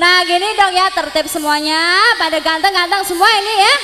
Nah gini dong ya tertib semuanya. Pada ganteng-ganteng semua ini ya.